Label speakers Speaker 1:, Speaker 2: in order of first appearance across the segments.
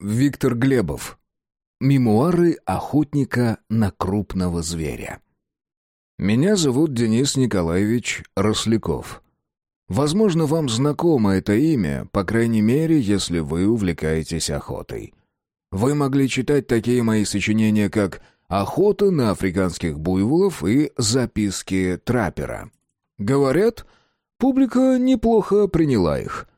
Speaker 1: Виктор Глебов. Мемуары охотника на крупного зверя. Меня зовут Денис Николаевич Росляков. Возможно, вам знакомо это имя, по крайней мере, если вы увлекаетесь охотой. Вы могли читать такие мои сочинения, как «Охота на африканских буйволов» и «Записки траппера». Говорят, публика неплохо приняла их –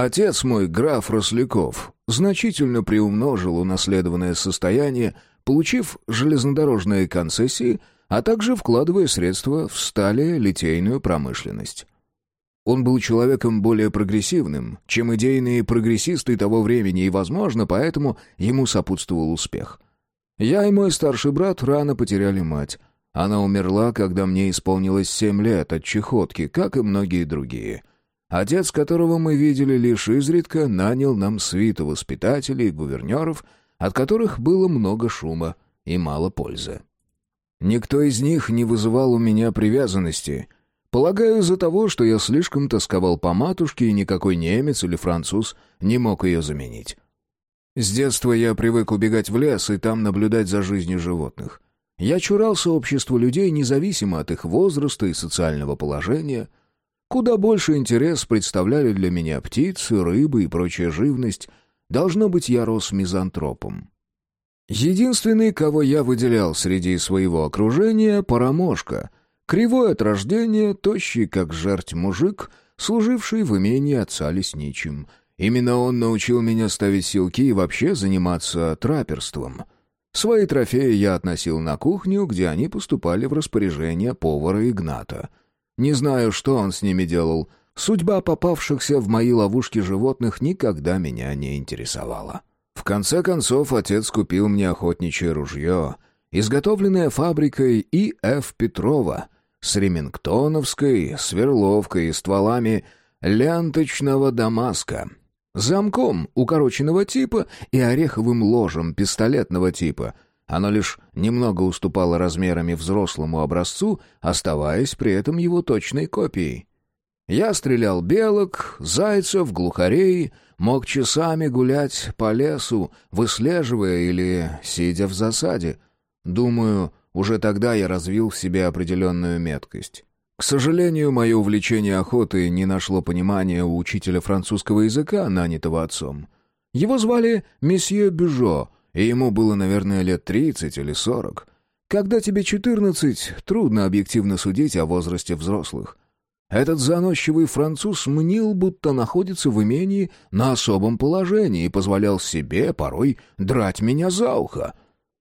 Speaker 1: Отец мой, граф Росляков, значительно приумножил унаследованное состояние, получив железнодорожные концессии, а также вкладывая средства в стали литейную промышленность. Он был человеком более прогрессивным, чем идейные прогрессисты того времени, и, возможно, поэтому ему сопутствовал успех. Я и мой старший брат рано потеряли мать. Она умерла, когда мне исполнилось семь лет от чехотки, как и многие другие — Отец, которого мы видели лишь изредка, нанял нам свиту воспитателей и гувернеров, от которых было много шума и мало пользы. Никто из них не вызывал у меня привязанности. Полагаю, из-за того, что я слишком тосковал по матушке, и никакой немец или француз не мог ее заменить. С детства я привык убегать в лес и там наблюдать за жизнью животных. Я чурался обществу людей независимо от их возраста и социального положения — Куда больше интерес представляли для меня птицы, рыбы и прочая живность. Должно быть, я рос мизантропом. Единственный, кого я выделял среди своего окружения — Парамошка. Кривой от рождения, тощий, как жерть мужик, служивший в имении отца лесничим. Именно он научил меня ставить силки и вообще заниматься траперством. Свои трофеи я относил на кухню, где они поступали в распоряжение повара Игната — не знаю, что он с ними делал. Судьба попавшихся в мои ловушки животных никогда меня не интересовала. В конце концов, отец купил мне охотничье ружье, изготовленное фабрикой И.Ф. Петрова, с ремингтоновской сверловкой и стволами ленточного Дамаска, замком укороченного типа и ореховым ложем пистолетного типа — оно лишь немного уступало размерами взрослому образцу, оставаясь при этом его точной копией. Я стрелял белок, зайцев, глухарей, мог часами гулять по лесу, выслеживая или сидя в засаде. Думаю, уже тогда я развил в себе определенную меткость. К сожалению, мое увлечение охотой не нашло понимания у учителя французского языка, нанятого отцом. Его звали месье Бюжо — и ему было, наверное, лет тридцать или сорок. Когда тебе четырнадцать, трудно объективно судить о возрасте взрослых. Этот заносчивый француз мнил, будто находится в имении на особом положении и позволял себе порой драть меня за ухо.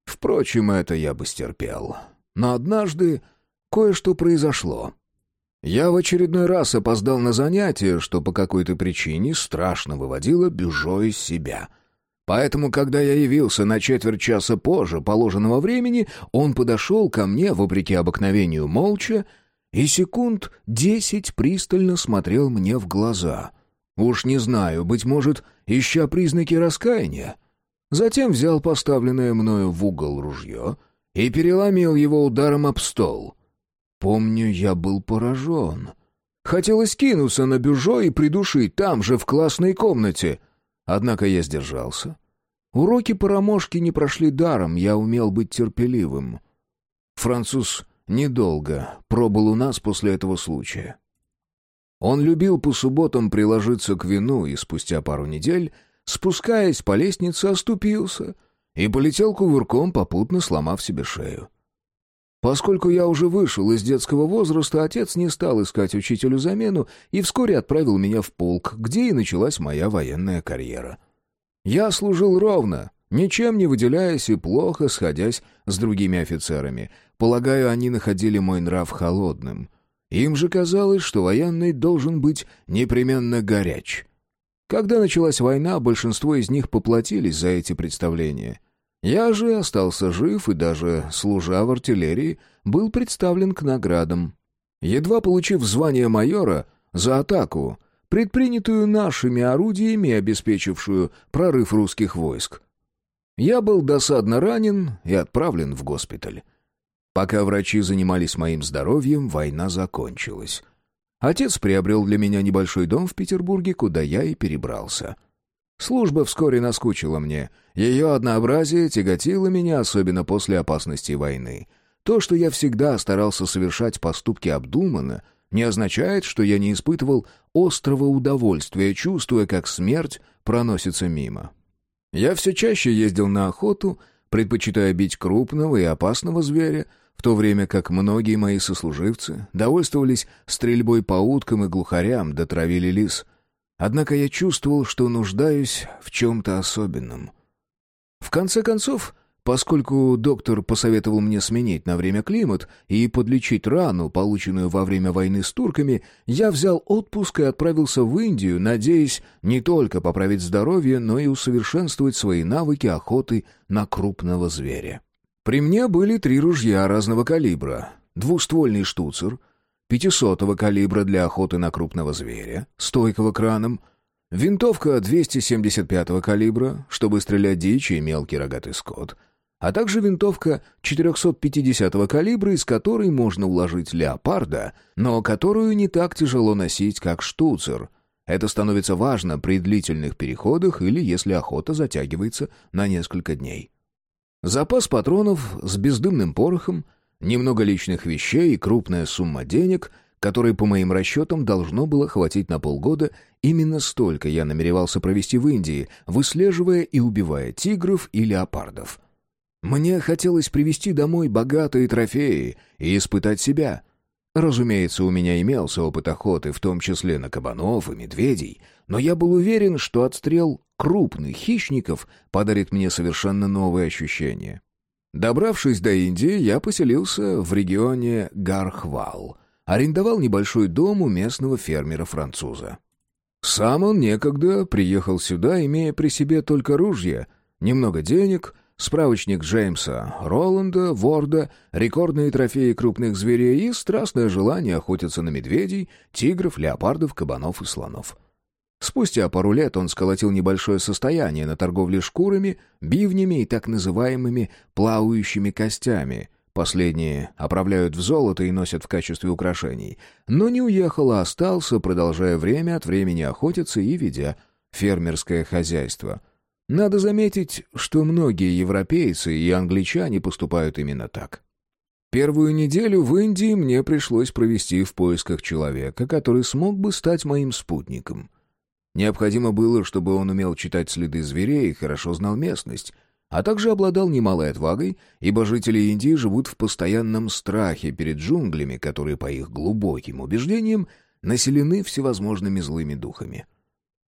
Speaker 1: Впрочем, это я бы стерпел. Но однажды кое-что произошло. Я в очередной раз опоздал на занятие, что по какой-то причине страшно выводило Бюжо из себя — Поэтому, когда я явился на четверть часа позже положенного времени, он подошел ко мне, вопреки обыкновению, молча, и секунд десять пристально смотрел мне в глаза. Уж не знаю, быть может, ища признаки раскаяния. Затем взял поставленное мною в угол ружье и переломил его ударом об стол. Помню, я был поражен. Хотелось кинуться на бюжо и придушить там же, в классной комнате — Однако я сдержался. Уроки Парамошки не прошли даром, я умел быть терпеливым. Француз недолго пробыл у нас после этого случая. Он любил по субботам приложиться к вину и спустя пару недель, спускаясь по лестнице, оступился и полетел кувырком, попутно сломав себе шею. Поскольку я уже вышел из детского возраста, отец не стал искать учителю замену и вскоре отправил меня в полк, где и началась моя военная карьера. Я служил ровно, ничем не выделяясь и плохо сходясь с другими офицерами. Полагаю, они находили мой нрав холодным. Им же казалось, что военный должен быть непременно горяч. Когда началась война, большинство из них поплатились за эти представления — я же остался жив и даже, служа в артиллерии, был представлен к наградам. Едва получив звание майора за атаку, предпринятую нашими орудиями, обеспечившую прорыв русских войск. Я был досадно ранен и отправлен в госпиталь. Пока врачи занимались моим здоровьем, война закончилась. Отец приобрел для меня небольшой дом в Петербурге, куда я и перебрался. Служба вскоре наскучила мне. Ее однообразие тяготило меня, особенно после опасности войны. То, что я всегда старался совершать поступки обдуманно, не означает, что я не испытывал острого удовольствия, чувствуя, как смерть проносится мимо. Я все чаще ездил на охоту, предпочитая бить крупного и опасного зверя, в то время как многие мои сослуживцы довольствовались стрельбой по уткам и глухарям, дотравили лис — Однако я чувствовал, что нуждаюсь в чем-то особенном. В конце концов, поскольку доктор посоветовал мне сменить на время климат и подлечить рану, полученную во время войны с турками, я взял отпуск и отправился в Индию, надеясь не только поправить здоровье, но и усовершенствовать свои навыки охоты на крупного зверя. При мне были три ружья разного калибра, двуствольный штуцер — 500-го калибра для охоты на крупного зверя, стойкого краном, винтовка 275-го калибра, чтобы стрелять дичь и мелкий рогатый скот, а также винтовка 450-го калибра, из которой можно уложить леопарда, но которую не так тяжело носить, как штуцер. Это становится важно при длительных переходах или если охота затягивается на несколько дней. Запас патронов с бездымным порохом — Немного личных вещей и крупная сумма денег, которой, по моим расчетам, должно было хватить на полгода, именно столько я намеревался провести в Индии, выслеживая и убивая тигров и леопардов. Мне хотелось привезти домой богатые трофеи и испытать себя. Разумеется, у меня имелся опыт охоты, в том числе на кабанов и медведей, но я был уверен, что отстрел крупных хищников подарит мне совершенно новые ощущения. Добравшись до Индии, я поселился в регионе Гархвал. Арендовал небольшой дом у местного фермера-француза. Сам он некогда приехал сюда, имея при себе только ружья, немного денег, справочник Джеймса Роланда, Ворда, рекордные трофеи крупных зверей и страстное желание охотиться на медведей, тигров, леопардов, кабанов и слонов. Спустя пару лет он сколотил небольшое состояние на торговле шкурами, бивнями и так называемыми плавающими костями. Последние оправляют в золото и носят в качестве украшений. Но не уехал, а остался, продолжая время от времени охотиться и ведя фермерское хозяйство. Надо заметить, что многие европейцы и англичане поступают именно так. Первую неделю в Индии мне пришлось провести в поисках человека, который смог бы стать моим спутником — Необходимо было, чтобы он умел читать следы зверей и хорошо знал местность, а также обладал немалой отвагой, ибо жители Индии живут в постоянном страхе перед джунглями, которые, по их глубоким убеждениям, населены всевозможными злыми духами.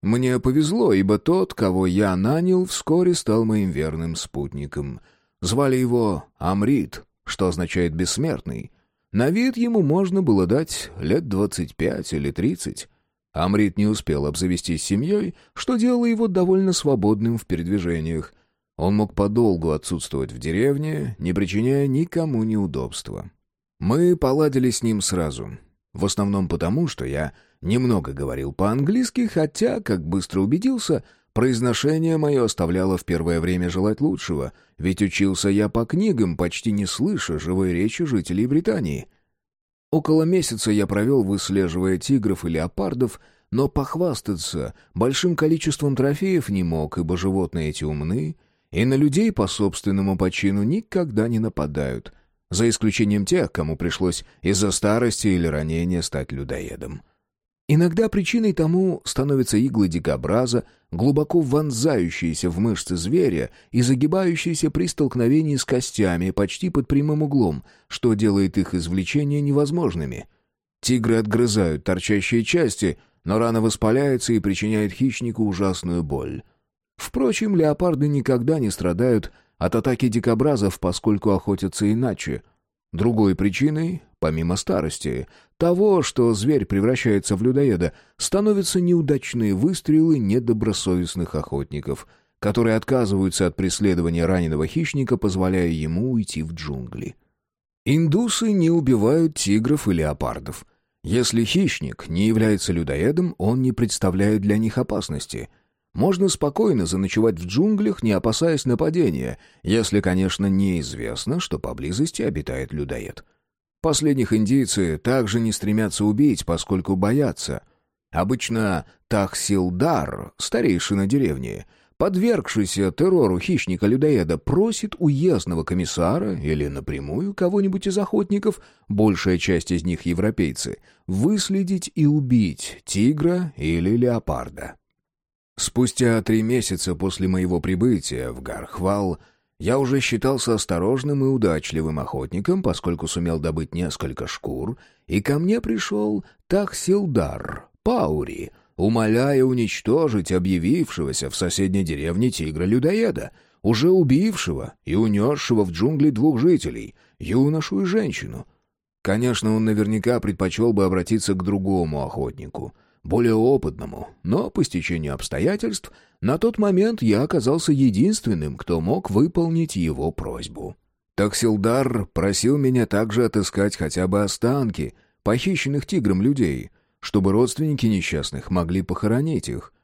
Speaker 1: Мне повезло, ибо тот, кого я нанял, вскоре стал моим верным спутником. Звали его Амрит, что означает «бессмертный». На вид ему можно было дать лет двадцать пять или тридцать. Амрит не успел обзавестись семьей, что делало его довольно свободным в передвижениях. Он мог подолгу отсутствовать в деревне, не причиняя никому неудобства. Мы поладили с ним сразу. В основном потому, что я немного говорил по-английски, хотя, как быстро убедился, произношение мое оставляло в первое время желать лучшего, ведь учился я по книгам, почти не слыша живой речи жителей Британии — Около месяца я провел, выслеживая тигров и леопардов, но похвастаться большим количеством трофеев не мог, ибо животные эти умны и на людей по собственному почину никогда не нападают, за исключением тех, кому пришлось из-за старости или ранения стать людоедом. Иногда причиной тому становятся иглы дикобраза, глубоко вонзающиеся в мышцы зверя и загибающиеся при столкновении с костями почти под прямым углом, что делает их извлечение невозможными. Тигры отгрызают торчащие части, но рана воспаляется и причиняет хищнику ужасную боль. Впрочем, леопарды никогда не страдают от атаки дикобразов, поскольку охотятся иначе. Другой причиной Помимо старости, того, что зверь превращается в людоеда, становятся неудачные выстрелы недобросовестных охотников, которые отказываются от преследования раненого хищника, позволяя ему уйти в джунгли. Индусы не убивают тигров и леопардов. Если хищник не является людоедом, он не представляет для них опасности. Можно спокойно заночевать в джунглях, не опасаясь нападения, если, конечно, неизвестно, что поблизости обитает людоед. Последних индийцы также не стремятся убить, поскольку боятся. Обычно Тахсилдар, старейшина деревни, подвергшийся террору хищника-людоеда, просит уездного комиссара или напрямую кого-нибудь из охотников, большая часть из них европейцы, выследить и убить тигра или леопарда. Спустя три месяца после моего прибытия в Гархвал я уже считался осторожным и удачливым охотником, поскольку сумел добыть несколько шкур, и ко мне пришел Тахсилдар, Паури, умоляя уничтожить объявившегося в соседней деревне тигра-людоеда, уже убившего и унесшего в джунгли двух жителей, юношу и женщину. Конечно, он наверняка предпочел бы обратиться к другому охотнику, более опытному, но по стечению обстоятельств на тот момент я оказался единственным, кто мог выполнить его просьбу. Таксилдар просил меня также отыскать хотя бы останки похищенных тигром людей — чтобы родственники несчастных могли похоронить их.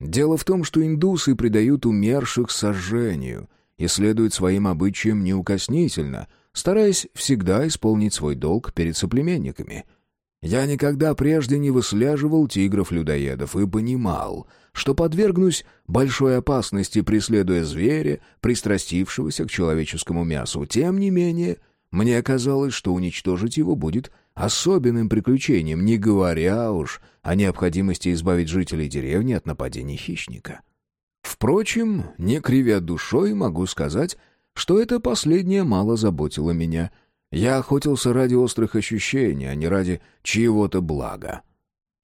Speaker 1: Дело в том, что индусы предают умерших сожжению и следуют своим обычаям неукоснительно, стараясь всегда исполнить свой долг перед соплеменниками. Я никогда прежде не выслеживал тигров-людоедов и понимал, что подвергнусь большой опасности, преследуя зверя, пристрастившегося к человеческому мясу. Тем не менее, мне казалось, что уничтожить его будет особенным приключением, не говоря уж о необходимости избавить жителей деревни от нападений хищника. Впрочем, не кривя душой, могу сказать, что это последнее мало заботило меня. Я охотился ради острых ощущений, а не ради чьего-то блага.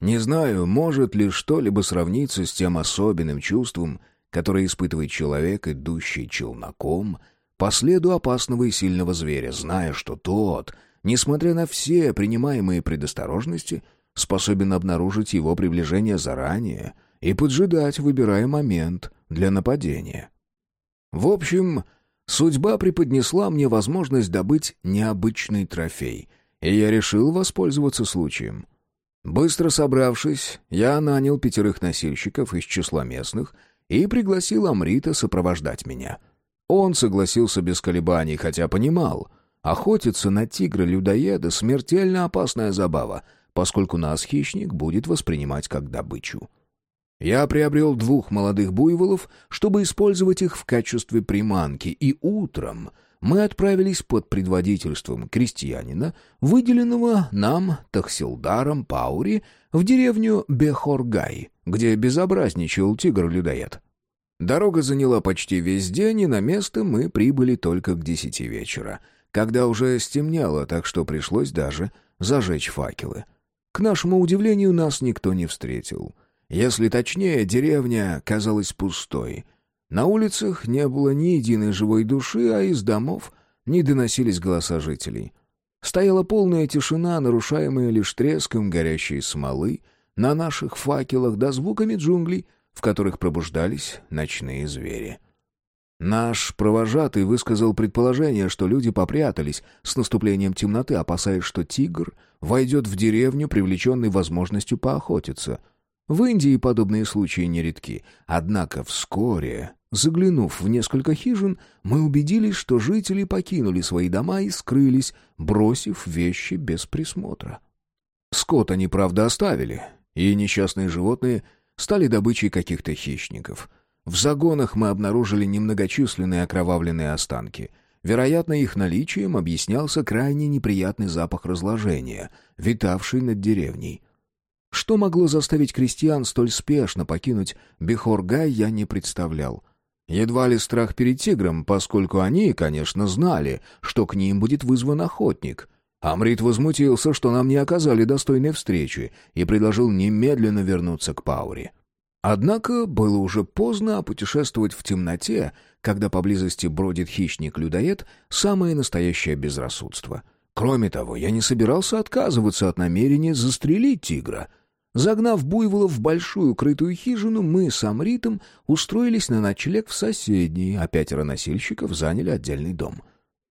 Speaker 1: Не знаю, может ли что-либо сравниться с тем особенным чувством, которое испытывает человек, идущий челноком, по следу опасного и сильного зверя, зная, что тот — несмотря на все принимаемые предосторожности, способен обнаружить его приближение заранее и поджидать, выбирая момент для нападения. В общем, судьба преподнесла мне возможность добыть необычный трофей, и я решил воспользоваться случаем. Быстро собравшись, я нанял пятерых носильщиков из числа местных и пригласил Амрита сопровождать меня. Он согласился без колебаний, хотя понимал — Охотиться на тигра-людоеда — смертельно опасная забава, поскольку нас хищник будет воспринимать как добычу. Я приобрел двух молодых буйволов, чтобы использовать их в качестве приманки, и утром мы отправились под предводительством крестьянина, выделенного нам Тахсилдаром Паури, в деревню Бехоргай, где безобразничал тигр-людоед. Дорога заняла почти весь день, и на место мы прибыли только к десяти вечера — когда уже стемнело, так что пришлось даже зажечь факелы. К нашему удивлению, нас никто не встретил. Если точнее, деревня казалась пустой. На улицах не было ни единой живой души, а из домов не доносились голоса жителей. Стояла полная тишина, нарушаемая лишь треском горящей смолы на наших факелах да звуками джунглей, в которых пробуждались ночные звери. Наш провожатый высказал предположение, что люди попрятались с наступлением темноты, опасаясь, что тигр войдет в деревню, привлеченный возможностью поохотиться. В Индии подобные случаи нередки. Однако вскоре, заглянув в несколько хижин, мы убедились, что жители покинули свои дома и скрылись, бросив вещи без присмотра. Скот они, правда, оставили, и несчастные животные стали добычей каких-то хищников — в загонах мы обнаружили немногочисленные окровавленные останки. Вероятно, их наличием объяснялся крайне неприятный запах разложения, витавший над деревней. Что могло заставить крестьян столь спешно покинуть Бехоргай, я не представлял. Едва ли страх перед тигром, поскольку они, конечно, знали, что к ним будет вызван охотник. Амрит возмутился, что нам не оказали достойной встречи, и предложил немедленно вернуться к Пауре. Однако было уже поздно, путешествовать в темноте, когда поблизости бродит хищник-людоед, самое настоящее безрассудство. Кроме того, я не собирался отказываться от намерения застрелить тигра. Загнав буйволов в большую крытую хижину, мы с Амритом устроились на ночлег в соседней, а пятеро носильщиков заняли отдельный дом.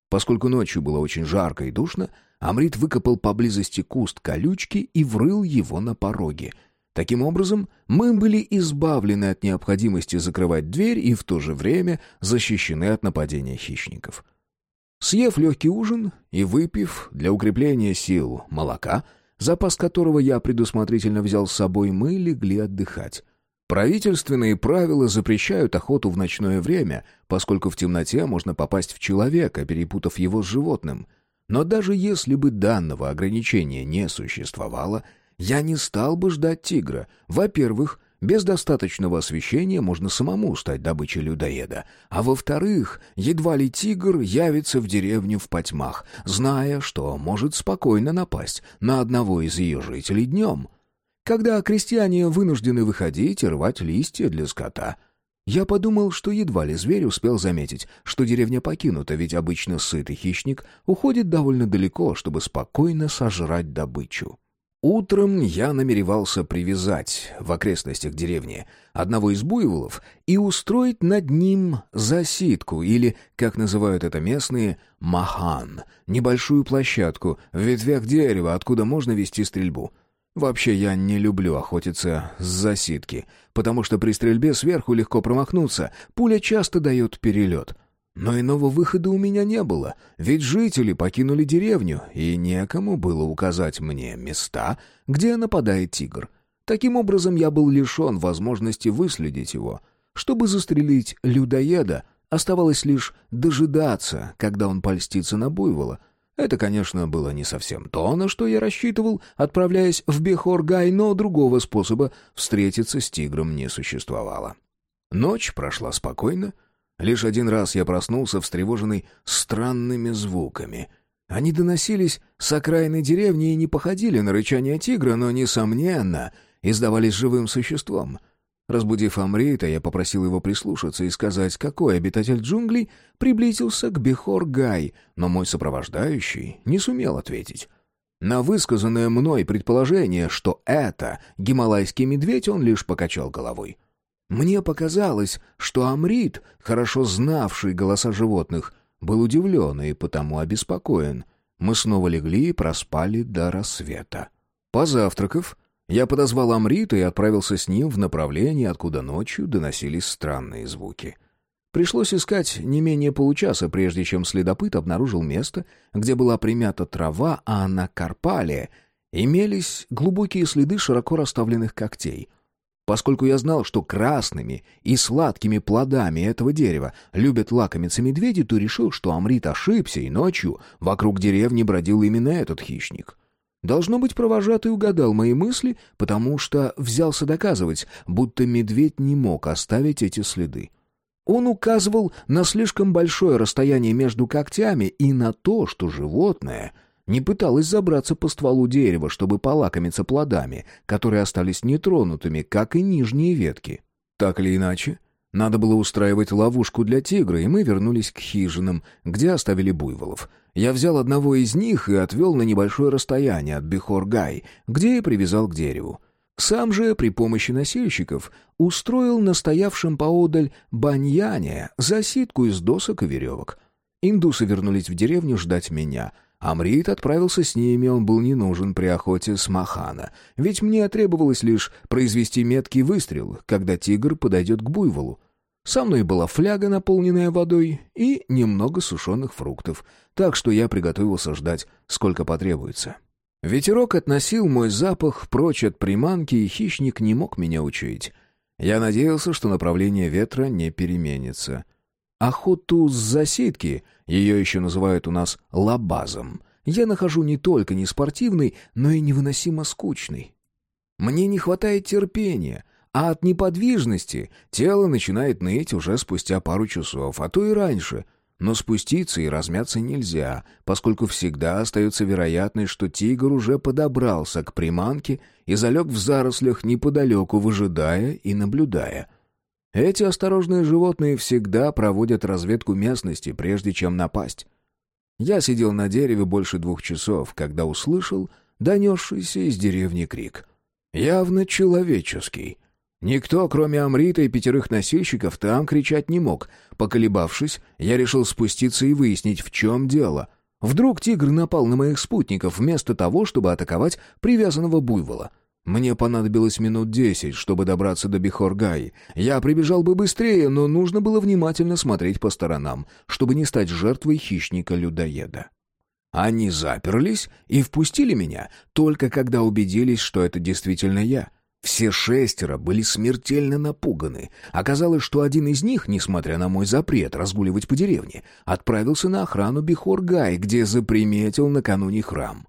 Speaker 1: Поскольку ночью было очень жарко и душно, Амрит выкопал поблизости куст колючки и врыл его на пороге — Таким образом, мы были избавлены от необходимости закрывать дверь и в то же время защищены от нападения хищников. Съев легкий ужин и выпив для укрепления сил молока, запас которого я предусмотрительно взял с собой, мы легли отдыхать. Правительственные правила запрещают охоту в ночное время, поскольку в темноте можно попасть в человека, перепутав его с животным. Но даже если бы данного ограничения не существовало, я не стал бы ждать тигра. Во-первых, без достаточного освещения можно самому стать добычей людоеда. А во-вторых, едва ли тигр явится в деревню в потьмах, зная, что может спокойно напасть на одного из ее жителей днем когда крестьяне вынуждены выходить и рвать листья для скота. Я подумал, что едва ли зверь успел заметить, что деревня покинута, ведь обычно сытый хищник уходит довольно далеко, чтобы спокойно сожрать добычу. Утром я намеревался привязать в окрестностях деревни одного из буйволов и устроить над ним засидку или, как называют это местные, махан, небольшую площадку в ветвях дерева, откуда можно вести стрельбу — Вообще я не люблю охотиться с засидки, потому что при стрельбе сверху легко промахнуться, пуля часто дает перелет. Но иного выхода у меня не было, ведь жители покинули деревню, и некому было указать мне места, где нападает тигр. Таким образом, я был лишен возможности выследить его. Чтобы застрелить людоеда, оставалось лишь дожидаться, когда он польстится на буйвола, это, конечно, было не совсем то, на что я рассчитывал, отправляясь в Бехоргай, но другого способа встретиться с тигром не существовало. Ночь прошла спокойно. Лишь один раз я проснулся, встревоженный странными звуками. Они доносились с окраины деревни и не походили на рычание тигра, но, несомненно, издавались живым существом — Разбудив Амрита, я попросил его прислушаться и сказать, какой обитатель джунглей приблизился к Бехор-Гай, но мой сопровождающий не сумел ответить. На высказанное мной предположение, что это гималайский медведь, он лишь покачал головой. Мне показалось, что Амрит, хорошо знавший голоса животных, был удивлен и потому обеспокоен. Мы снова легли и проспали до рассвета. Позавтракав, я подозвал Амрита и отправился с ним в направлении, откуда ночью доносились странные звуки. Пришлось искать не менее получаса, прежде чем следопыт обнаружил место, где была примята трава, а на карпале имелись глубокие следы широко расставленных когтей. Поскольку я знал, что красными и сладкими плодами этого дерева любят лакомиться медведи, то решил, что Амрит ошибся, и ночью вокруг деревни бродил именно этот хищник — Должно быть, провожатый угадал мои мысли, потому что взялся доказывать, будто медведь не мог оставить эти следы. Он указывал на слишком большое расстояние между когтями и на то, что животное не пыталось забраться по стволу дерева, чтобы полакомиться плодами, которые остались нетронутыми, как и нижние ветки. Так или иначе, надо было устраивать ловушку для тигра, и мы вернулись к хижинам, где оставили буйволов — я взял одного из них и отвел на небольшое расстояние от Бехор-Гай, где и привязал к дереву. Сам же при помощи носильщиков устроил на стоявшем поодаль баньяне засидку из досок и веревок. Индусы вернулись в деревню ждать меня. Амрит отправился с ними, он был не нужен при охоте с Махана, ведь мне требовалось лишь произвести меткий выстрел, когда тигр подойдет к буйволу. Со мной была фляга, наполненная водой, и немного сушеных фруктов, так что я приготовился ждать, сколько потребуется. Ветерок относил мой запах прочь от приманки, и хищник не мог меня учуять. Я надеялся, что направление ветра не переменится. Охоту с засидки, ее еще называют у нас лабазом, я нахожу не только не спортивной, но и невыносимо скучной. Мне не хватает терпения — а от неподвижности тело начинает ныть уже спустя пару часов, а то и раньше. Но спуститься и размяться нельзя, поскольку всегда остается вероятность, что тигр уже подобрался к приманке и залег в зарослях неподалеку, выжидая и наблюдая. Эти осторожные животные всегда проводят разведку местности, прежде чем напасть. Я сидел на дереве больше двух часов, когда услышал донесшийся из деревни крик. Явно человеческий — Никто, кроме Амрита и пятерых носильщиков, там кричать не мог. Поколебавшись, я решил спуститься и выяснить, в чем дело. Вдруг тигр напал на моих спутников вместо того, чтобы атаковать привязанного буйвола. Мне понадобилось минут десять, чтобы добраться до Бихоргаи. Я прибежал бы быстрее, но нужно было внимательно смотреть по сторонам, чтобы не стать жертвой хищника-людоеда. Они заперлись и впустили меня, только когда убедились, что это действительно я. Все шестеро были смертельно напуганы. Оказалось, что один из них, несмотря на мой запрет разгуливать по деревне, отправился на охрану Бихоргай, где заприметил накануне храм.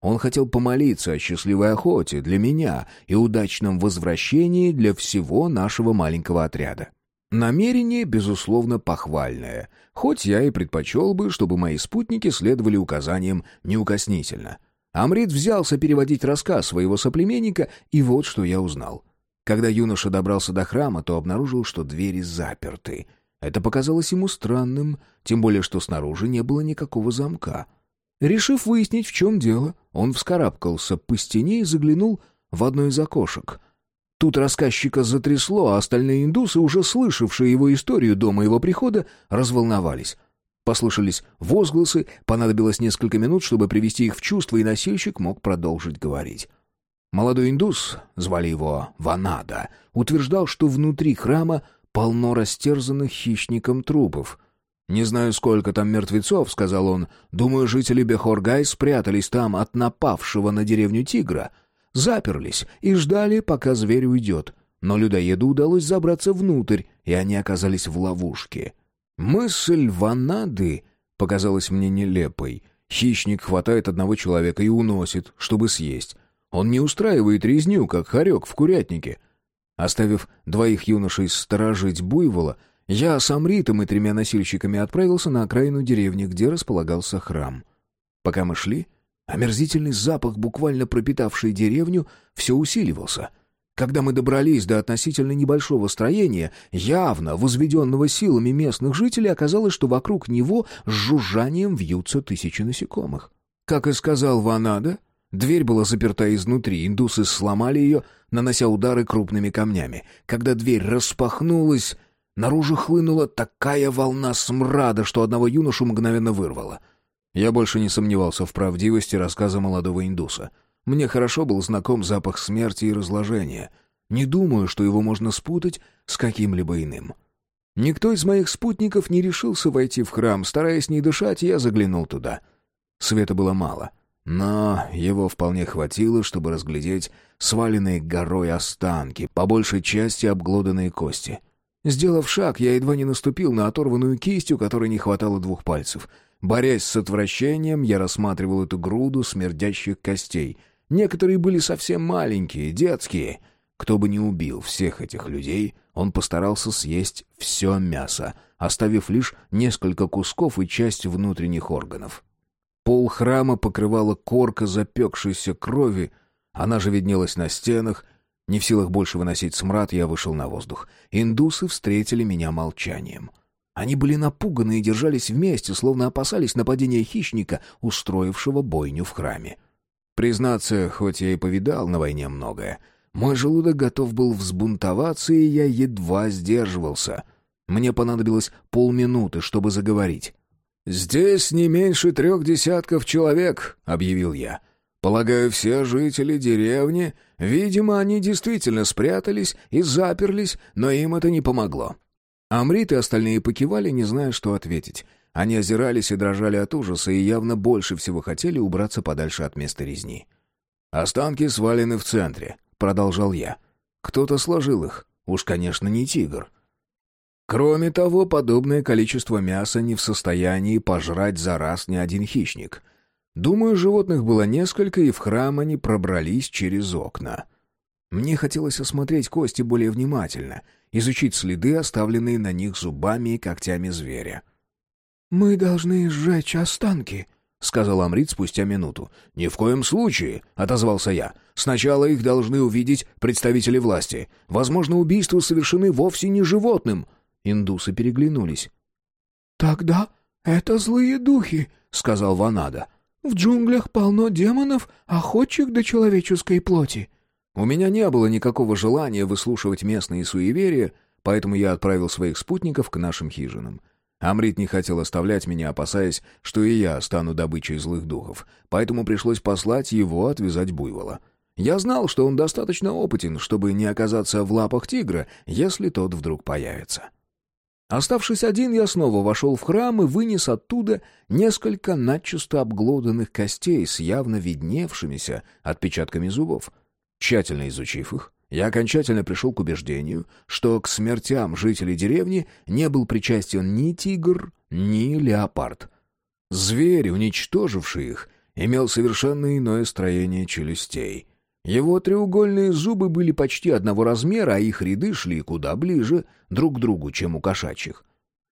Speaker 1: Он хотел помолиться о счастливой охоте для меня и удачном возвращении для всего нашего маленького отряда. Намерение, безусловно, похвальное, хоть я и предпочел бы, чтобы мои спутники следовали указаниям неукоснительно — Амрит взялся переводить рассказ своего соплеменника, и вот что я узнал. Когда юноша добрался до храма, то обнаружил, что двери заперты. Это показалось ему странным, тем более что снаружи не было никакого замка. Решив выяснить, в чем дело, он вскарабкался по стене и заглянул в одно из окошек. Тут рассказчика затрясло, а остальные индусы, уже слышавшие его историю до моего прихода, разволновались. Послышались возгласы, понадобилось несколько минут, чтобы привести их в чувство, и носильщик мог продолжить говорить. Молодой индус, звали его Ванада, утверждал, что внутри храма полно растерзанных хищником трупов. «Не знаю, сколько там мертвецов», — сказал он. «Думаю, жители Бехоргай спрятались там от напавшего на деревню тигра. Заперлись и ждали, пока зверь уйдет. Но людоеду удалось забраться внутрь, и они оказались в ловушке». Мысль Ванады показалась мне нелепой. Хищник хватает одного человека и уносит, чтобы съесть. Он не устраивает резню, как хорек в курятнике. Оставив двоих юношей сторожить буйвола, я с Амритом и тремя носильщиками отправился на окраину деревни, где располагался храм. Пока мы шли, омерзительный запах, буквально пропитавший деревню, все усиливался — когда мы добрались до относительно небольшого строения, явно возведенного силами местных жителей, оказалось, что вокруг него с жужжанием вьются тысячи насекомых. Как и сказал Ванада, дверь была заперта изнутри, индусы сломали ее, нанося удары крупными камнями. Когда дверь распахнулась, наружу хлынула такая волна смрада, что одного юношу мгновенно вырвало. Я больше не сомневался в правдивости рассказа молодого индуса — мне хорошо был знаком запах смерти и разложения. Не думаю, что его можно спутать с каким-либо иным. Никто из моих спутников не решился войти в храм. Стараясь не дышать, я заглянул туда. Света было мало, но его вполне хватило, чтобы разглядеть сваленные горой останки, по большей части обглоданные кости. Сделав шаг, я едва не наступил на оторванную кисть, у которой не хватало двух пальцев. Борясь с отвращением, я рассматривал эту груду смердящих костей — Некоторые были совсем маленькие, детские. Кто бы ни убил всех этих людей, он постарался съесть все мясо, оставив лишь несколько кусков и часть внутренних органов. Пол храма покрывала корка запекшейся крови, она же виднелась на стенах. Не в силах больше выносить смрад, я вышел на воздух. Индусы встретили меня молчанием. Они были напуганы и держались вместе, словно опасались нападения хищника, устроившего бойню в храме. Признаться, хоть я и повидал на войне многое, мой желудок готов был взбунтоваться, и я едва сдерживался. Мне понадобилось полминуты, чтобы заговорить. «Здесь не меньше трех десятков человек», — объявил я. «Полагаю, все жители деревни, видимо, они действительно спрятались и заперлись, но им это не помогло». Амрит и остальные покивали, не зная, что ответить. Они озирались и дрожали от ужаса, и явно больше всего хотели убраться подальше от места резни. «Останки свалены в центре», — продолжал я. «Кто-то сложил их. Уж, конечно, не тигр». Кроме того, подобное количество мяса не в состоянии пожрать за раз ни один хищник. Думаю, животных было несколько, и в храм они пробрались через окна. Мне хотелось осмотреть кости более внимательно, изучить следы, оставленные на них зубами и когтями зверя.
Speaker 2: «Мы должны сжечь останки», —
Speaker 1: сказал Амрит спустя минуту. «Ни в коем случае», — отозвался я. «Сначала их должны увидеть представители власти. Возможно, убийства совершены вовсе не животным». Индусы переглянулись.
Speaker 2: «Тогда это злые духи», — сказал Ванада. «В джунглях полно демонов, охотчих до человеческой плоти».
Speaker 1: У меня не было никакого желания выслушивать местные суеверия, поэтому я отправил своих спутников к нашим хижинам. Амрит не хотел оставлять меня, опасаясь, что и я стану добычей злых духов, поэтому пришлось послать его отвязать буйвола. Я знал, что он достаточно опытен, чтобы не оказаться в лапах тигра, если тот вдруг появится. Оставшись один, я снова вошел в храм и вынес оттуда несколько начисто обглоданных костей с явно видневшимися отпечатками зубов. Тщательно изучив их, я окончательно пришел к убеждению, что к смертям жителей деревни не был причастен ни тигр, ни леопард. Зверь, уничтоживший их, имел совершенно иное строение челюстей. Его треугольные зубы были почти одного размера, а их ряды шли куда ближе друг к другу, чем у кошачьих.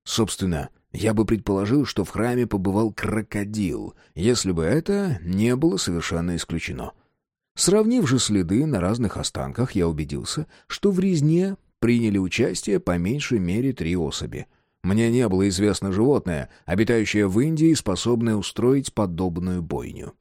Speaker 1: Собственно, я бы предположил, что в храме побывал крокодил, если бы это не было совершенно исключено. Сравнив же следы на разных останках, я убедился, что в резне приняли участие по меньшей мере три особи. Мне не было известно животное, обитающее в Индии, способное устроить подобную бойню.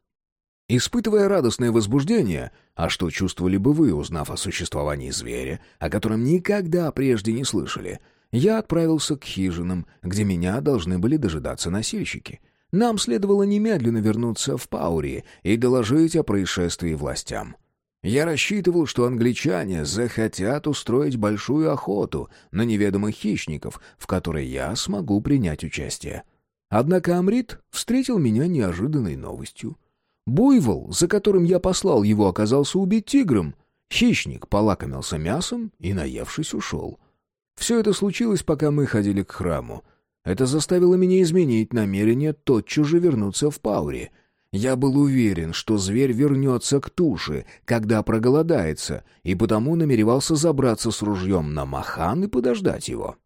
Speaker 1: Испытывая радостное возбуждение, а что чувствовали бы вы, узнав о существовании зверя, о котором никогда прежде не слышали, я отправился к хижинам, где меня должны были дожидаться носильщики — нам следовало немедленно вернуться в Паури и доложить о происшествии властям. Я рассчитывал, что англичане захотят устроить большую охоту на неведомых хищников, в которой я смогу принять участие. Однако Амрит встретил меня неожиданной новостью. Буйвол, за которым я послал его, оказался убит тигром. Хищник полакомился мясом и, наевшись, ушел. Все это случилось, пока мы ходили к храму. Это заставило меня изменить намерение тотчас же вернуться в Паури. Я был уверен, что зверь вернется к туше, когда проголодается, и потому намеревался забраться с ружьем на махан и подождать его.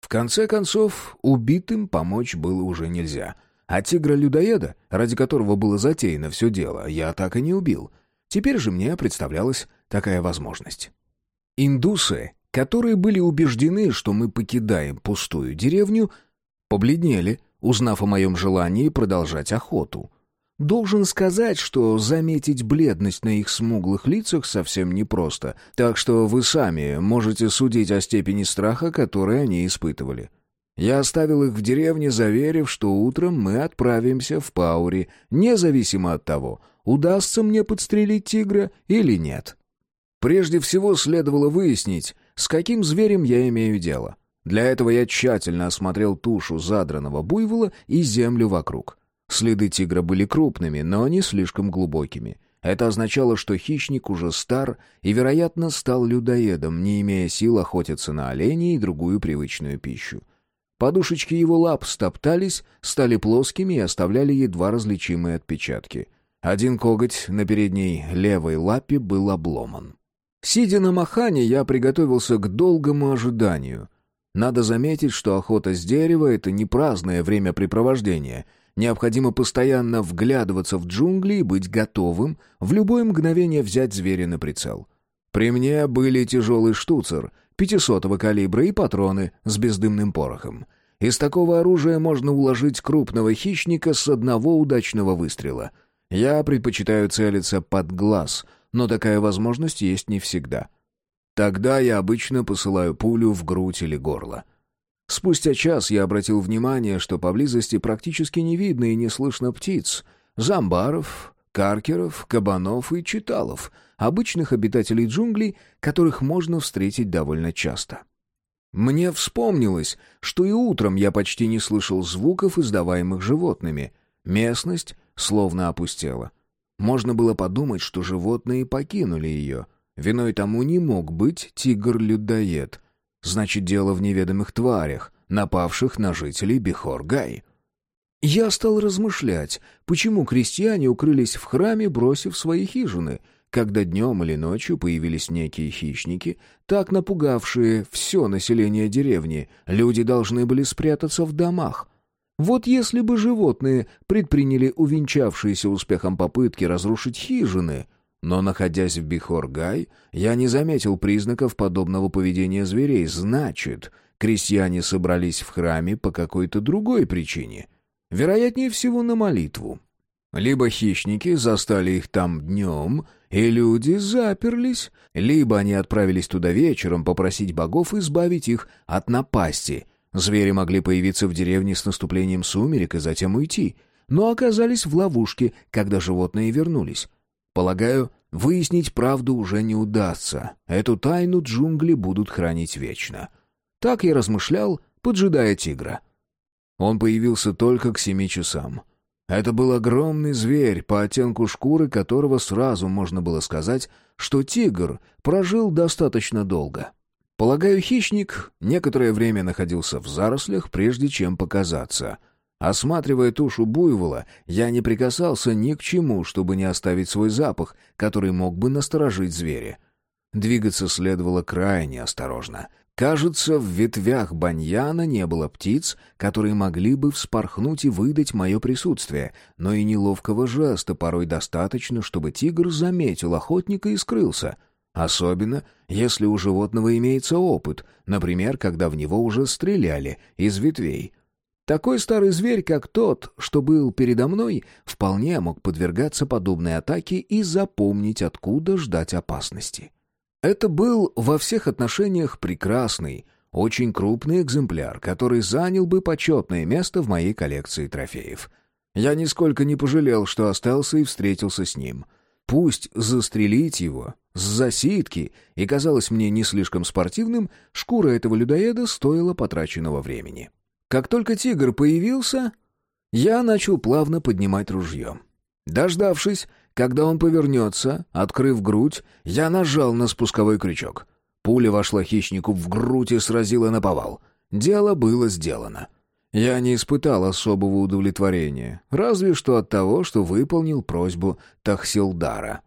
Speaker 1: В конце концов, убитым помочь было уже нельзя. А тигра-людоеда, ради которого было затеяно все дело, я так и не убил. Теперь же мне представлялась такая возможность. Индусы которые были убеждены, что мы покидаем пустую деревню, побледнели, узнав о моем желании продолжать охоту. Должен сказать, что заметить бледность на их смуглых лицах совсем непросто, так что вы сами можете судить о степени страха, который они испытывали. Я оставил их в деревне, заверив, что утром мы отправимся в Паури, независимо от того, удастся мне подстрелить тигра или нет. Прежде всего следовало выяснить, с каким зверем я имею дело. Для этого я тщательно осмотрел тушу задранного буйвола и землю вокруг. Следы тигра были крупными, но не слишком глубокими. Это означало, что хищник уже стар и, вероятно, стал людоедом, не имея сил охотиться на оленей и другую привычную пищу. Подушечки его лап стоптались, стали плоскими и оставляли едва различимые отпечатки. Один коготь на передней левой лапе был обломан. Сидя на махане, я приготовился к долгому ожиданию. Надо заметить, что охота с дерева — это не праздное времяпрепровождение. Необходимо постоянно вглядываться в джунгли и быть готовым в любое мгновение взять зверя на прицел. При мне были тяжелый штуцер, 500-го калибра и патроны с бездымным порохом. Из такого оружия можно уложить крупного хищника с одного удачного выстрела. Я предпочитаю целиться под глаз — но такая возможность есть не всегда. Тогда я обычно посылаю пулю в грудь или горло. Спустя час я обратил внимание, что поблизости практически не видно и не слышно птиц, зомбаров, каркеров, кабанов и читалов, обычных обитателей джунглей, которых можно встретить довольно часто. Мне вспомнилось, что и утром я почти не слышал звуков, издаваемых животными. Местность словно опустела. Можно было подумать, что животные покинули ее. Виной тому не мог быть тигр-людоед. Значит, дело в неведомых тварях, напавших на жителей Бихор-Гай. Я стал размышлять, почему крестьяне укрылись в храме, бросив свои хижины, когда днем или ночью появились некие хищники, так напугавшие все население деревни, люди должны были спрятаться в домах. Вот если бы животные предприняли увенчавшиеся успехом попытки разрушить хижины, но, находясь в Бихоргай, я не заметил признаков подобного поведения зверей, значит, крестьяне собрались в храме по какой-то другой причине, вероятнее всего на молитву. Либо хищники застали их там днем, и люди заперлись, либо они отправились туда вечером попросить богов избавить их от напасти — Звери могли появиться в деревне с наступлением сумерек и затем уйти, но оказались в ловушке, когда животные вернулись. Полагаю, выяснить правду уже не удастся. Эту тайну джунгли будут хранить вечно. Так я размышлял, поджидая тигра. Он появился только к семи часам. Это был огромный зверь, по оттенку шкуры которого сразу можно было сказать, что тигр прожил достаточно долго. Полагаю, хищник некоторое время находился в зарослях, прежде чем показаться. Осматривая тушу буйвола, я не прикасался ни к чему, чтобы не оставить свой запах, который мог бы насторожить зверя. Двигаться следовало крайне осторожно — Кажется, в ветвях баньяна не было птиц, которые могли бы вспорхнуть и выдать мое присутствие, но и неловкого жеста порой достаточно, чтобы тигр заметил охотника и скрылся. Особенно, если у животного имеется опыт, например, когда в него уже стреляли из ветвей. Такой старый зверь, как тот, что был передо мной, вполне мог подвергаться подобной атаке и запомнить, откуда ждать опасности. Это был во всех отношениях прекрасный, очень крупный экземпляр, который занял бы почетное место в моей коллекции трофеев. Я нисколько не пожалел, что остался и встретился с ним. Пусть застрелить его с засидки и казалось мне не слишком спортивным, шкура этого людоеда стоила потраченного времени. Как только тигр появился, я начал плавно поднимать ружье. Дождавшись, когда он повернется, открыв грудь, я нажал на спусковой крючок. Пуля вошла хищнику в грудь и сразила на повал. Дело было сделано. Я не испытал особого удовлетворения, разве что от того, что выполнил просьбу Тахсилдара.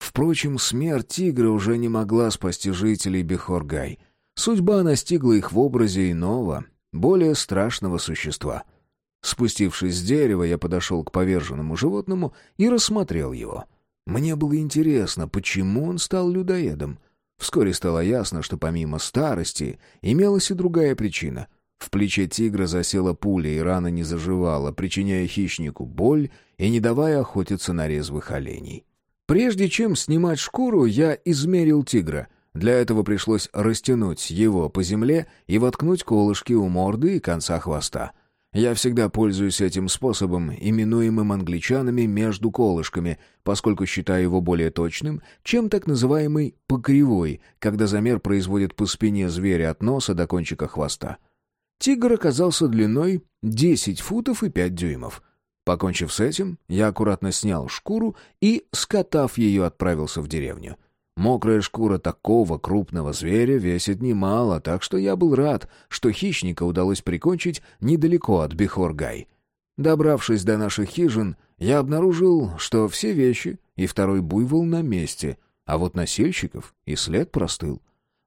Speaker 1: Впрочем, смерть тигра уже не могла спасти жителей Бехоргай. Судьба настигла их в образе иного, более страшного существа — Спустившись с дерева, я подошел к поверженному животному и рассмотрел его. Мне было интересно, почему он стал людоедом. Вскоре стало ясно, что помимо старости имелась и другая причина. В плече тигра засела пуля, и рана не заживала, причиняя хищнику боль и не давая охотиться на резвых оленей. Прежде чем снимать шкуру, я измерил тигра. Для этого пришлось растянуть его по земле и воткнуть колышки у морды и конца хвоста — я всегда пользуюсь этим способом, именуемым англичанами между колышками, поскольку считаю его более точным, чем так называемый «покривой», когда замер производит по спине зверя от носа до кончика хвоста. Тигр оказался длиной 10 футов и 5 дюймов. Покончив с этим, я аккуратно снял шкуру и, скотав ее, отправился в деревню. Мокрая шкура такого крупного зверя весит немало, так что я был рад, что хищника удалось прикончить недалеко от Бихоргай. Добравшись до наших хижин, я обнаружил, что все вещи и второй буйвол на месте, а вот носильщиков и след простыл.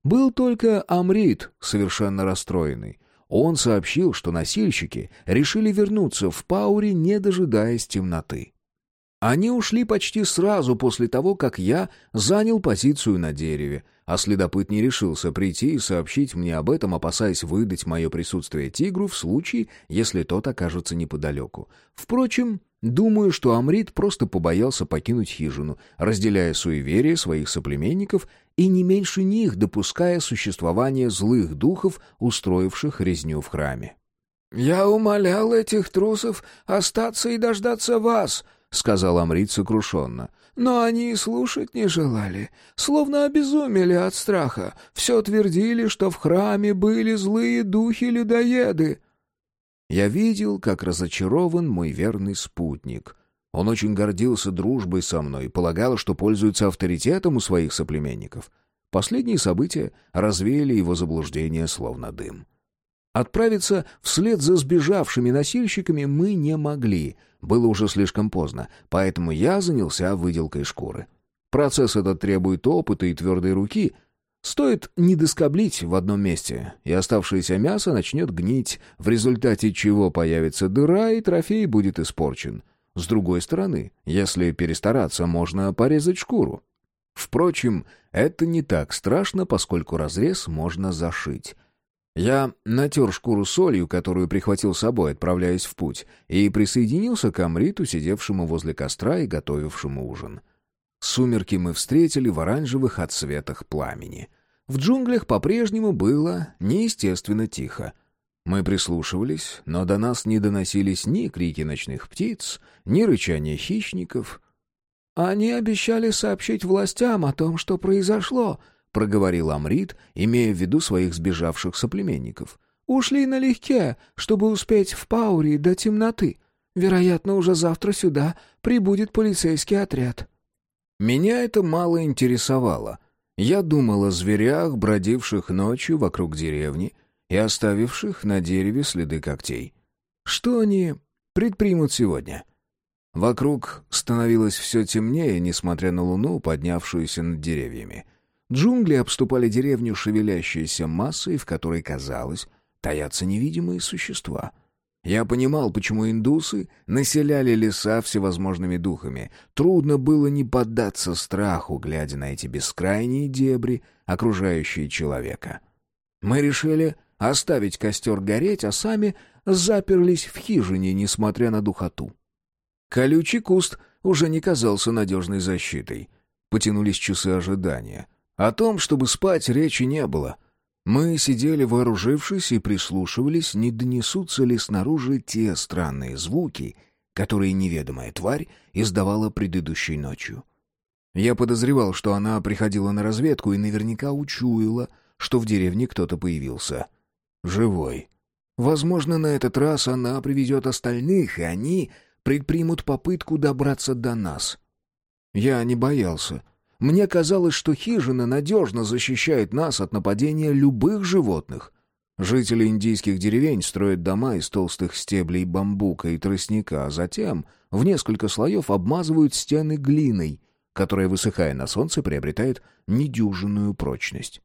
Speaker 1: Был только Амрит, совершенно расстроенный. Он сообщил, что носильщики решили вернуться в Паури, не дожидаясь темноты. Они ушли почти сразу после того, как я занял позицию на дереве, а следопыт не решился прийти и сообщить мне об этом, опасаясь выдать мое присутствие тигру в случае, если тот окажется неподалеку. Впрочем, думаю, что Амрит просто побоялся покинуть хижину, разделяя суеверие своих соплеменников и не меньше них допуская существование злых духов, устроивших резню в храме.
Speaker 2: «Я умолял этих трусов остаться и дождаться вас», — сказал Амрит сокрушенно. «Но они и слушать не желали, словно обезумели от страха. Все твердили, что в храме были злые духи-людоеды».
Speaker 1: Я видел, как разочарован мой верный спутник. Он очень гордился дружбой со мной полагал, что пользуется авторитетом у своих соплеменников. Последние события развеяли его заблуждение словно дым. Отправиться вслед за сбежавшими носильщиками мы не могли. Было уже слишком поздно, поэтому я занялся выделкой шкуры. Процесс этот требует опыта и твердой руки. Стоит не доскоблить в одном месте, и оставшееся мясо начнет гнить, в результате чего появится дыра, и трофей будет испорчен. С другой стороны, если перестараться, можно порезать шкуру. Впрочем, это не так страшно, поскольку разрез можно зашить. Я натер шкуру солью, которую прихватил с собой, отправляясь в путь, и присоединился к Амриту, сидевшему возле костра и готовившему ужин. Сумерки мы встретили в оранжевых отсветах пламени. В джунглях по-прежнему было неестественно тихо. Мы прислушивались, но до нас не доносились ни крики ночных птиц, ни рычания хищников.
Speaker 2: «Они обещали сообщить властям о том, что произошло», — проговорил Амрит, имея в виду своих сбежавших соплеменников. Ушли налегке, чтобы успеть в Паури до темноты. Вероятно, уже завтра сюда прибудет полицейский отряд».
Speaker 1: Меня это мало интересовало. Я думал о зверях, бродивших ночью вокруг деревни и оставивших на дереве следы когтей. Что они предпримут сегодня? Вокруг становилось все темнее, несмотря на луну, поднявшуюся над деревьями. Джунгли обступали деревню шевелящейся массой, в которой, казалось, таятся невидимые существа. Я понимал, почему индусы населяли леса всевозможными духами. Трудно было не поддаться страху, глядя на эти бескрайние дебри, окружающие человека. Мы решили оставить костер гореть, а сами заперлись в хижине, несмотря на духоту. Колючий куст уже не казался надежной защитой. Потянулись часы ожидания. О том, чтобы спать, речи не было. Мы сидели вооружившись и прислушивались, не донесутся ли снаружи те странные звуки, которые неведомая тварь издавала предыдущей ночью. Я подозревал, что она приходила на разведку и наверняка учуяла, что в деревне кто-то появился. Живой. Возможно, на этот раз она приведет остальных, и они предпримут попытку добраться до нас. Я не боялся. Мне казалось, что хижина надежно защищает нас от нападения любых животных. Жители индийских деревень строят дома из толстых стеблей бамбука и тростника, а затем в несколько слоев обмазывают стены глиной, которая, высыхая на солнце, приобретает недюжинную прочность.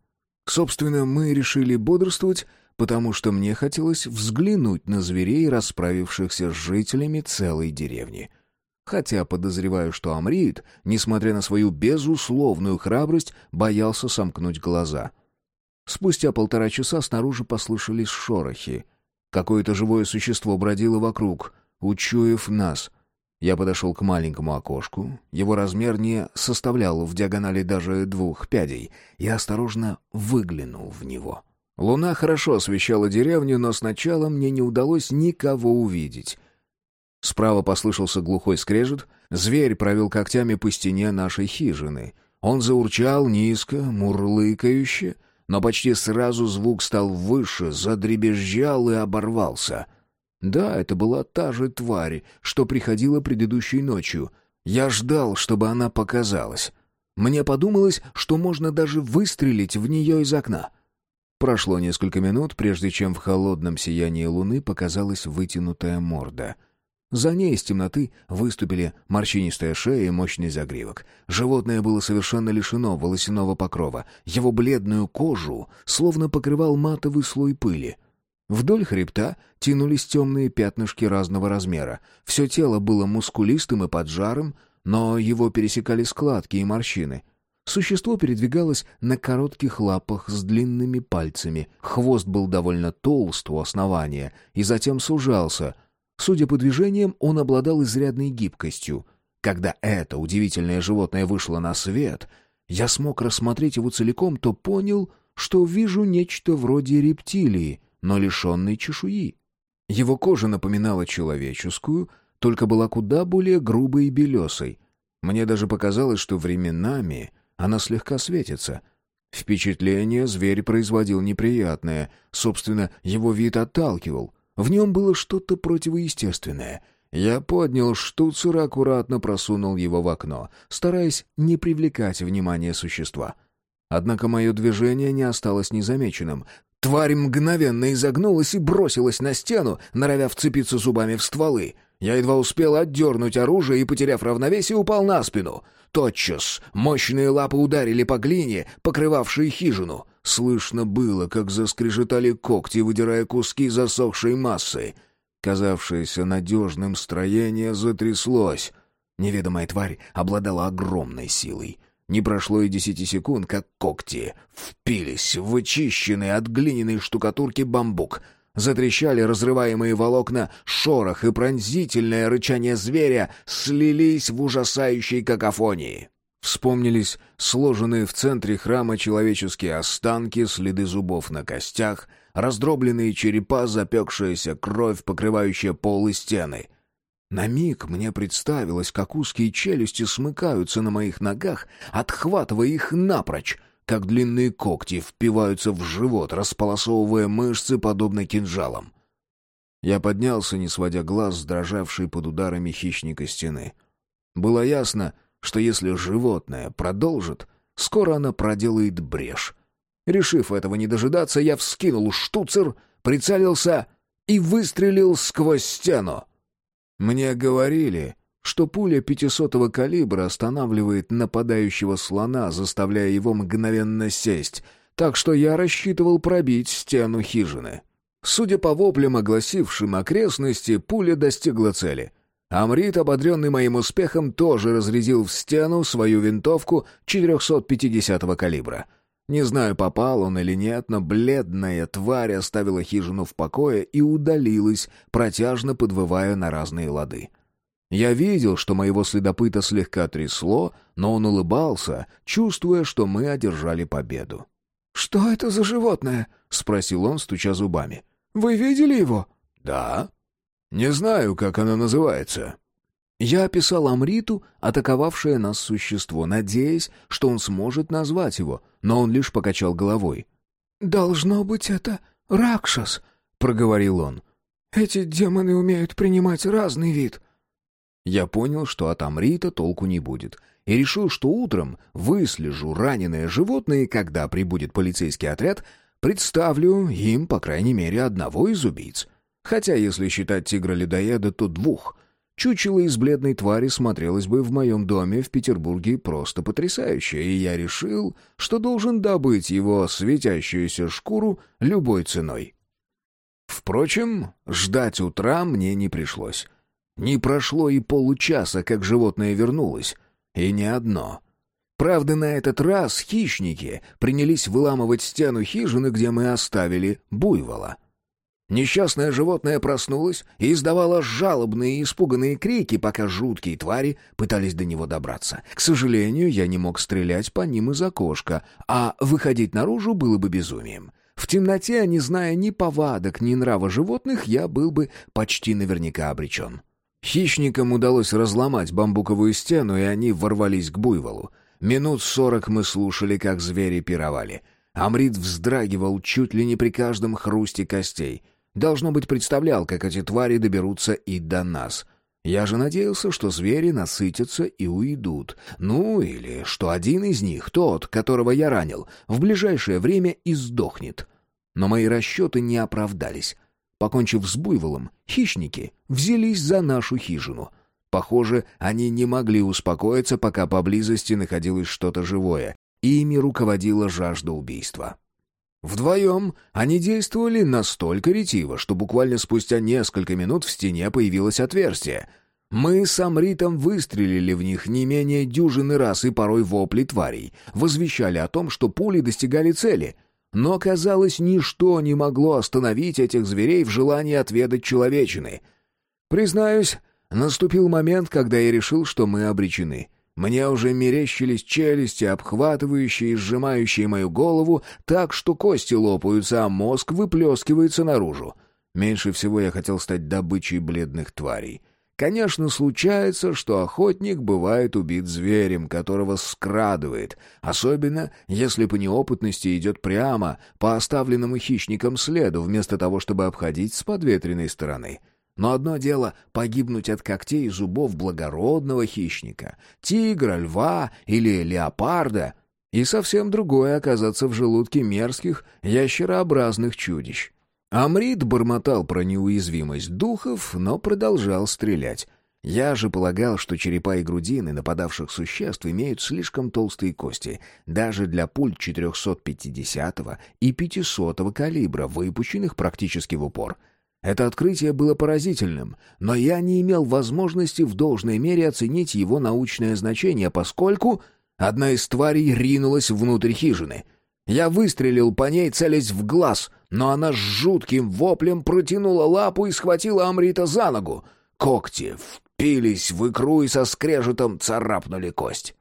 Speaker 1: Собственно, мы решили бодрствовать, потому что мне хотелось взглянуть на зверей, расправившихся с жителями целой деревни — Хотя подозреваю, что Амрит, несмотря на свою безусловную храбрость, боялся сомкнуть глаза. Спустя полтора часа снаружи послышались шорохи. Какое-то живое существо бродило вокруг, учуяв нас. Я подошел к маленькому окошку. Его размер не составлял в диагонали даже двух пядей. Я осторожно выглянул в него. Луна хорошо освещала деревню, но сначала мне не удалось никого увидеть — Справа послышался глухой скрежет. Зверь провел когтями по стене нашей хижины. Он заурчал низко, мурлыкающе, но почти сразу звук стал выше, задребезжал и оборвался. Да, это была та же тварь, что приходила предыдущей ночью. Я ждал, чтобы она показалась. Мне подумалось, что можно даже выстрелить в нее из окна. Прошло несколько минут, прежде чем в холодном сиянии луны показалась вытянутая морда — за ней из темноты выступили морщинистая шея и мощный загривок. Животное было совершенно лишено волосяного покрова. Его бледную кожу словно покрывал матовый слой пыли. Вдоль хребта тянулись темные пятнышки разного размера. Все тело было мускулистым и поджарым, но его пересекали складки и морщины. Существо передвигалось на коротких лапах с длинными пальцами. Хвост был довольно толст у основания и затем сужался — Судя по движениям, он обладал изрядной гибкостью. Когда это удивительное животное вышло на свет, я смог рассмотреть его целиком, то понял, что вижу нечто вроде рептилии, но лишенной чешуи. Его кожа напоминала человеческую, только была куда более грубой и белесой. Мне даже показалось, что временами она слегка светится. Впечатление зверь производил неприятное, собственно, его вид отталкивал — в нем было что-то противоестественное. Я поднял штуцер и аккуратно просунул его в окно, стараясь не привлекать внимание существа. Однако мое движение не осталось незамеченным. Тварь мгновенно изогнулась и бросилась на стену, норовя вцепиться зубами в стволы. Я едва успел отдернуть оружие и, потеряв равновесие, упал на спину. Тотчас мощные лапы ударили по глине, покрывавшей хижину. Слышно было, как заскрежетали когти, выдирая куски засохшей массы. Казавшееся надежным строение затряслось. Неведомая тварь обладала огромной силой. Не прошло и десяти секунд, как когти впились в вычищенный от глиняной штукатурки бамбук — Затрещали разрываемые волокна, шорох и пронзительное рычание зверя слились в ужасающей какофонии. Вспомнились сложенные в центре храма человеческие останки, следы зубов на костях, раздробленные черепа, запекшаяся кровь, покрывающая пол и стены. На миг мне представилось, как узкие челюсти смыкаются на моих ногах, отхватывая их напрочь. как длинные когти впиваются в живот, располосовывая мышцы, подобно кинжалам. Я поднялся, не сводя глаз с дрожавшей под ударами хищника стены. Было ясно, что если животное продолжит, скоро она проделает брешь. Решив этого не дожидаться, я вскинул штуцер, прицелился и выстрелил сквозь стену. Мне говорили, что пуля пятисотого калибра останавливает нападающего слона, заставляя его мгновенно сесть, так что я рассчитывал пробить стену хижины. Судя по воплям, огласившим окрестности, пуля достигла цели. Амрит, ободренный моим успехом, тоже разрядил в стену свою винтовку 450-го калибра. Не знаю, попал он или нет, но бледная тварь оставила хижину в покое и удалилась, протяжно подвывая на разные лады. Я видел, что моего следопыта слегка трясло, но он улыбался, чувствуя, что мы одержали победу.
Speaker 2: «Что это за животное?» — спросил он, стуча зубами. «Вы видели его?»
Speaker 1: «Да. Не знаю, как оно называется».
Speaker 2: Я описал Амриту, атаковавшее нас существо, надеясь, что он сможет назвать его, но он лишь покачал головой. «Должно быть, это Ракшас», — проговорил он. «Эти демоны умеют принимать разный вид».
Speaker 1: Я понял, что от Амрита толку не будет, и решил, что утром выслежу раненое животное, и когда прибудет полицейский отряд, представлю им, по крайней мере, одного из убийц. Хотя, если считать тигра-людоеда, то двух. Чучело из бледной твари смотрелось бы в моем доме в Петербурге просто потрясающе, и я решил, что должен добыть его светящуюся шкуру любой ценой. Впрочем, ждать утра мне не пришлось. Не прошло и получаса, как животное вернулось. И не одно. Правда, на этот раз хищники принялись выламывать стену хижины, где мы оставили буйвола. Несчастное животное проснулось и издавало жалобные и испуганные крики, пока жуткие твари пытались до него добраться. К сожалению, я не мог стрелять по ним из окошка, а выходить наружу было бы безумием. В темноте, не зная ни повадок, ни нрава животных, я был бы почти наверняка обречен. Хищникам удалось разломать бамбуковую стену, и они ворвались к буйволу. Минут сорок мы слушали, как звери пировали. Амрит вздрагивал чуть ли не при каждом хрусте костей. Должно быть, представлял, как эти твари доберутся и до нас. Я же надеялся, что звери насытятся и уйдут. Ну, или что один из них, тот, которого я ранил, в ближайшее время и сдохнет. Но мои расчеты не оправдались. Покончив с буйволом, хищники взялись за нашу хижину. Похоже, они не могли успокоиться, пока поблизости находилось что-то живое. Ими руководила жажда убийства. Вдвоем они действовали настолько ретиво, что буквально спустя несколько минут в стене появилось отверстие. Мы с Амритом выстрелили в них не менее дюжины раз, и порой вопли тварей возвещали о том, что пули достигали цели — но, казалось, ничто не могло остановить этих зверей в желании отведать человечины. Признаюсь, наступил момент, когда я решил, что мы обречены. Мне уже мерещились челюсти, обхватывающие и сжимающие мою голову так, что кости лопаются, а мозг выплескивается наружу. Меньше всего я хотел стать добычей бледных тварей. Конечно, случается, что охотник бывает убит зверем, которого скрадывает, особенно если по неопытности идет прямо по оставленному хищником следу, вместо того, чтобы обходить с подветренной стороны. Но одно дело — погибнуть от когтей и зубов благородного хищника, тигра, льва или леопарда, и совсем другое — оказаться в желудке мерзких, ящерообразных чудищ. Амрит бормотал про неуязвимость духов, но продолжал стрелять. Я же полагал, что черепа и грудины нападавших существ имеют слишком толстые кости, даже для пуль 450 и 500 калибра, выпущенных практически в упор. Это открытие было поразительным, но я не имел возможности в должной мере оценить его научное значение, поскольку одна из тварей ринулась внутрь хижины — я выстрелил по ней, целясь в глаз, но она с жутким воплем протянула лапу и схватила Амрита за ногу. Когти впились в икру и со скрежетом царапнули кость.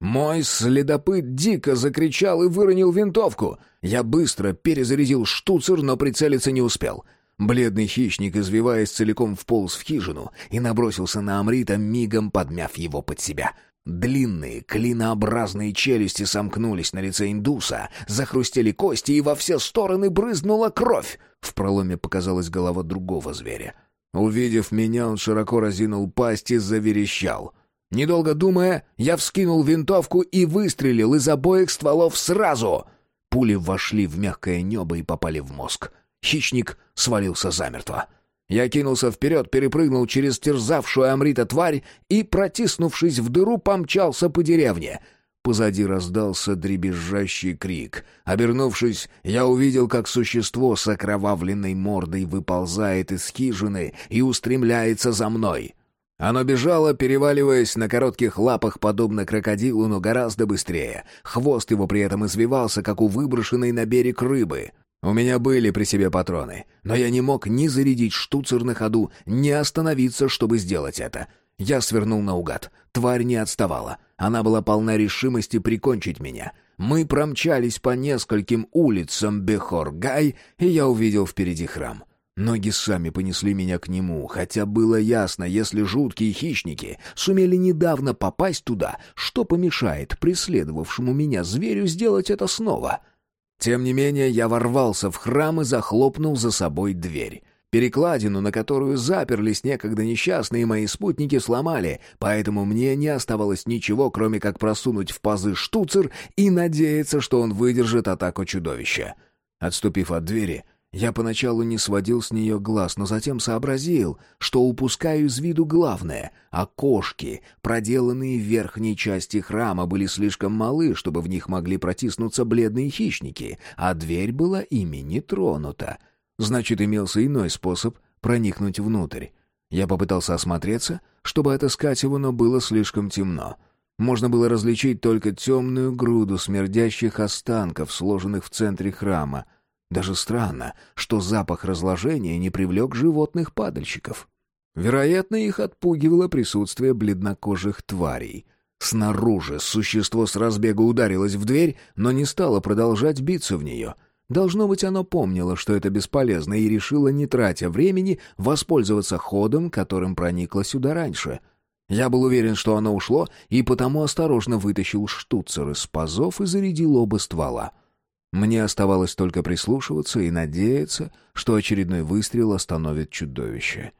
Speaker 1: Мой следопыт дико закричал и выронил винтовку. Я быстро перезарядил штуцер, но прицелиться не успел. Бледный хищник, извиваясь целиком, вполз в хижину и набросился на Амрита, мигом подмяв его под себя. Длинные, клинообразные челюсти сомкнулись на лице индуса, захрустели кости, и во все стороны брызнула кровь. В проломе показалась голова другого зверя. Увидев меня, он широко разинул пасть и заверещал. Недолго думая, я вскинул винтовку и выстрелил из обоих стволов сразу. Пули вошли в мягкое небо и попали в мозг. Хищник свалился замертво. Я кинулся вперед, перепрыгнул через терзавшую Амрита тварь и, протиснувшись в дыру, помчался по деревне. Позади раздался дребезжащий крик. Обернувшись, я увидел, как существо с окровавленной мордой выползает из хижины и устремляется за мной. Оно бежало, переваливаясь на коротких лапах, подобно крокодилу, но гораздо быстрее. Хвост его при этом извивался, как у выброшенной на берег рыбы — у меня были при себе патроны, но я не мог ни зарядить штуцер на ходу, ни остановиться, чтобы сделать это. Я свернул наугад. Тварь не отставала. Она была полна решимости прикончить меня. Мы промчались по нескольким улицам Бехор-Гай, и я увидел впереди храм. Ноги сами понесли меня к нему, хотя было ясно, если жуткие хищники сумели недавно попасть туда, что помешает преследовавшему меня зверю сделать это снова — тем не менее, я ворвался в храм и захлопнул за собой дверь. Перекладину, на которую заперлись некогда несчастные мои спутники, сломали, поэтому мне не оставалось ничего, кроме как просунуть в пазы штуцер и надеяться, что он выдержит атаку чудовища. Отступив от двери, я поначалу не сводил с нее глаз, но затем сообразил, что упускаю из виду главное. Окошки, проделанные в верхней части храма, были слишком малы, чтобы в них могли протиснуться бледные хищники, а дверь была ими не тронута. Значит, имелся иной способ проникнуть внутрь. Я попытался осмотреться, чтобы отыскать его, но было слишком темно. Можно было различить только темную груду смердящих останков, сложенных в центре храма — даже странно, что запах разложения не привлек животных-падальщиков. Вероятно, их отпугивало присутствие бледнокожих тварей. Снаружи существо с разбега ударилось в дверь, но не стало продолжать биться в нее. Должно быть, оно помнило, что это бесполезно, и решило, не тратя времени, воспользоваться ходом, которым проникло сюда раньше. Я был уверен, что оно ушло, и потому осторожно вытащил штуцер из пазов и зарядил оба ствола — мне оставалось только прислушиваться и надеяться, что очередной выстрел остановит чудовище.